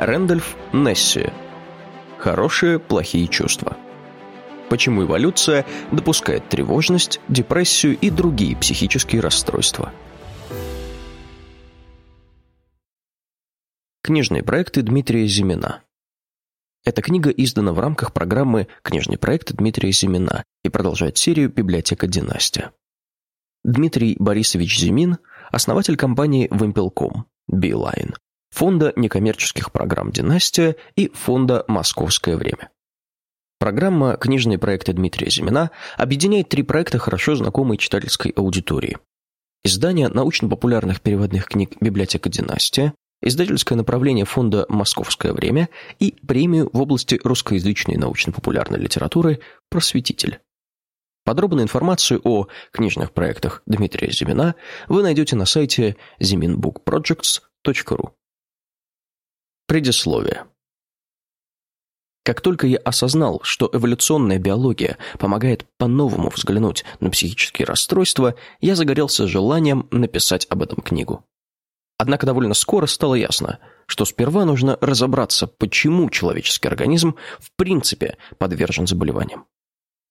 Рэндольф Несси. Хорошие, плохие чувства. Почему эволюция допускает тревожность, депрессию и другие психические расстройства. Книжные проекты Дмитрия Зимина. Эта книга издана в рамках программы «Книжный проект Дмитрия Зимина» и продолжает серию «Библиотека Династия». Дмитрий Борисович Зимин – основатель компании «Вимпелком» «Билайн», фонда некоммерческих программ «Династия» и фонда «Московское время». Программа «Книжные проекты Дмитрия Зимина» объединяет три проекта хорошо знакомой читательской аудитории. Издание научно-популярных переводных книг «Библиотека Династия», издательское направление фонда «Московское время» и премию в области русскоязычной научно-популярной литературы «Просветитель». Подробную информацию о книжных проектах Дмитрия Зимина вы найдете на сайте ziminbookprojects.ru. Предисловие. Как только я осознал, что эволюционная биология помогает по-новому взглянуть на психические расстройства, я загорелся желанием написать об этом книгу. Однако довольно скоро стало ясно, что сперва нужно разобраться, почему человеческий организм в принципе подвержен заболеваниям.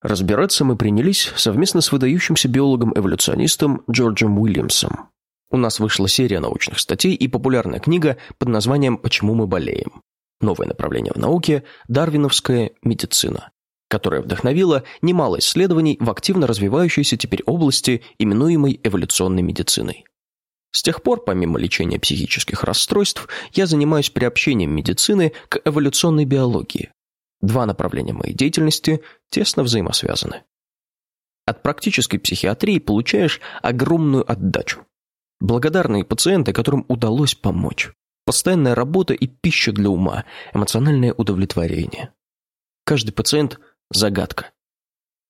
Разбираться мы принялись совместно с выдающимся биологом-эволюционистом Джорджем Уильямсом. У нас вышла серия научных статей и популярная книга под названием «Почему мы болеем». Новое направление в науке – дарвиновская медицина, которая вдохновила немало исследований в активно развивающейся теперь области, именуемой эволюционной медициной. С тех пор, помимо лечения психических расстройств, я занимаюсь приобщением медицины к эволюционной биологии. Два направления моей деятельности тесно взаимосвязаны. От практической психиатрии получаешь огромную отдачу. Благодарные пациенты, которым удалось помочь. Постоянная работа и пища для ума, эмоциональное удовлетворение. Каждый пациент – загадка.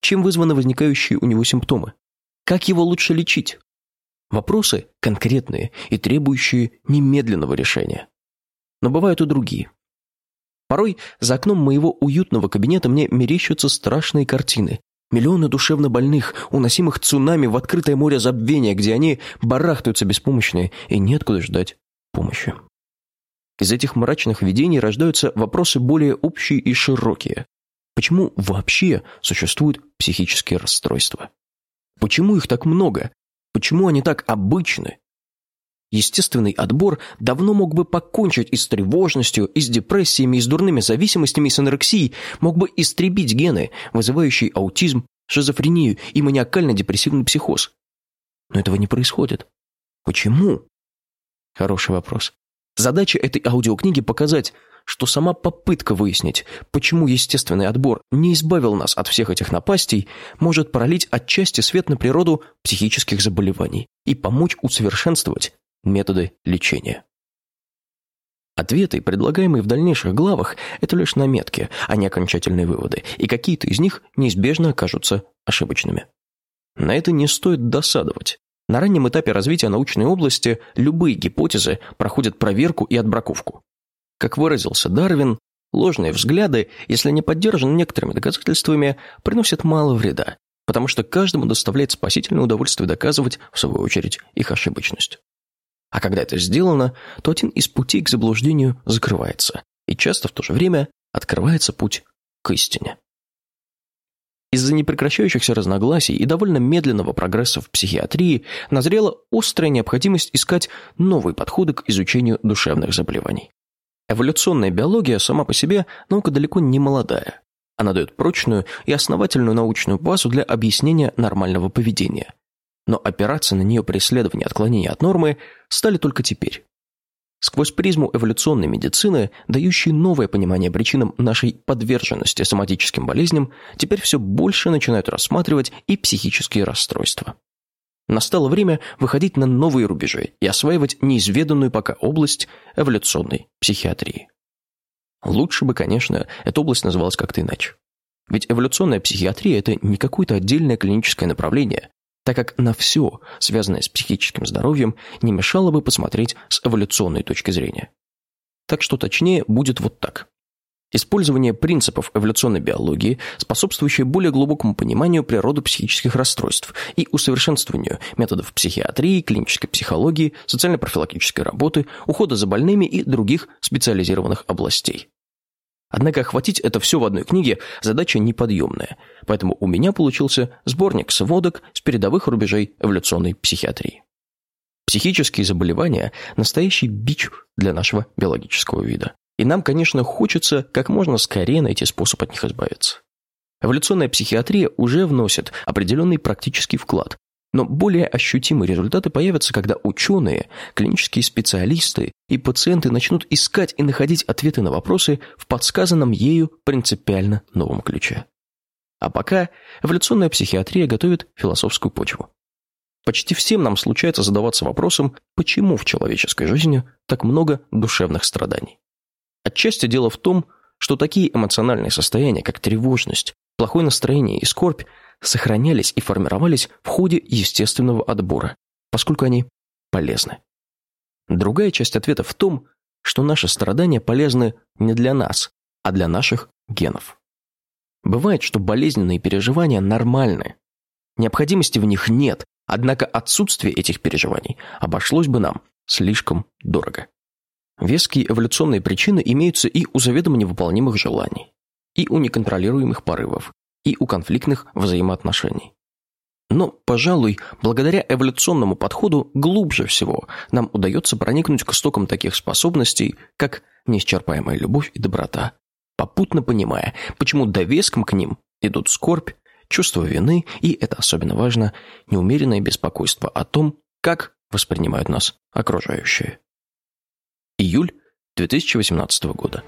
Чем вызваны возникающие у него симптомы? Как его лучше лечить? Вопросы конкретные и требующие немедленного решения. Но бывают и другие. Порой за окном моего уютного кабинета мне мерещатся страшные картины. Миллионы душевно больных, уносимых цунами в открытое море забвения, где они барахтаются беспомощные, и неоткуда ждать помощи. Из этих мрачных видений рождаются вопросы более общие и широкие. Почему вообще существуют психические расстройства? Почему их так много? Почему они так обычны? Естественный отбор давно мог бы покончить и с тревожностью, и с депрессиями, и с дурными зависимостями, и с анорексией, мог бы истребить гены, вызывающие аутизм, шизофрению и маниакально-депрессивный психоз. Но этого не происходит. Почему? Хороший вопрос. Задача этой аудиокниги показать, что сама попытка выяснить, почему естественный отбор не избавил нас от всех этих напастей, может пролить отчасти свет на природу психических заболеваний и помочь усовершенствовать методы лечения. Ответы, предлагаемые в дальнейших главах, это лишь наметки, а не окончательные выводы, и какие-то из них неизбежно окажутся ошибочными. На это не стоит досадовать. На раннем этапе развития научной области любые гипотезы проходят проверку и отбраковку. Как выразился Дарвин, ложные взгляды, если не поддержаны некоторыми доказательствами, приносят мало вреда, потому что каждому доставляет спасительное удовольствие доказывать, в свою очередь, их ошибочность. А когда это сделано, то один из путей к заблуждению закрывается, и часто в то же время открывается путь к истине. Из-за непрекращающихся разногласий и довольно медленного прогресса в психиатрии назрела острая необходимость искать новые подходы к изучению душевных заболеваний. Эволюционная биология сама по себе наука далеко не молодая. Она дает прочную и основательную научную базу для объяснения нормального поведения, но опираться на нее при исследовании отклонения от нормы стали только теперь. Сквозь призму эволюционной медицины, дающей новое понимание причинам нашей подверженности соматическим болезням, теперь все больше начинают рассматривать и психические расстройства. Настало время выходить на новые рубежи и осваивать неизведанную пока область эволюционной психиатрии. Лучше бы, конечно, эта область называлась как-то иначе. Ведь эволюционная психиатрия – это не какое-то отдельное клиническое направление, так как на все, связанное с психическим здоровьем, не мешало бы посмотреть с эволюционной точки зрения. Так что точнее будет вот так. Использование принципов эволюционной биологии, способствующее более глубокому пониманию природы психических расстройств и усовершенствованию методов психиатрии, клинической психологии, социально-профилактической работы, ухода за больными и других специализированных областей. Однако охватить это все в одной книге – задача неподъемная, поэтому у меня получился сборник сводок с передовых рубежей эволюционной психиатрии. Психические заболевания – настоящий бич для нашего биологического вида. И нам, конечно, хочется как можно скорее найти способ от них избавиться. Эволюционная психиатрия уже вносит определенный практический вклад, но более ощутимые результаты появятся, когда ученые, клинические специалисты и пациенты начнут искать и находить ответы на вопросы в подсказанном ею принципиально новом ключе. А пока эволюционная психиатрия готовит философскую почву. Почти всем нам случается задаваться вопросом, почему в человеческой жизни так много душевных страданий. Отчасти дело в том, что такие эмоциональные состояния, как тревожность, плохое настроение и скорбь, сохранялись и формировались в ходе естественного отбора, поскольку они полезны. Другая часть ответа в том, что наши страдания полезны не для нас, а для наших генов. Бывает, что болезненные переживания нормальны. Необходимости в них нет, однако отсутствие этих переживаний обошлось бы нам слишком дорого. Веские эволюционные причины имеются и у заведомо невыполнимых желаний, и у неконтролируемых порывов, и у конфликтных взаимоотношений. Но, пожалуй, благодаря эволюционному подходу глубже всего нам удается проникнуть к истокам таких способностей, как неисчерпаемая любовь и доброта, попутно понимая, почему довеском к ним идут скорбь, чувство вины и, это особенно важно, неумеренное беспокойство о том, как воспринимают нас окружающие. Июль 2018 года.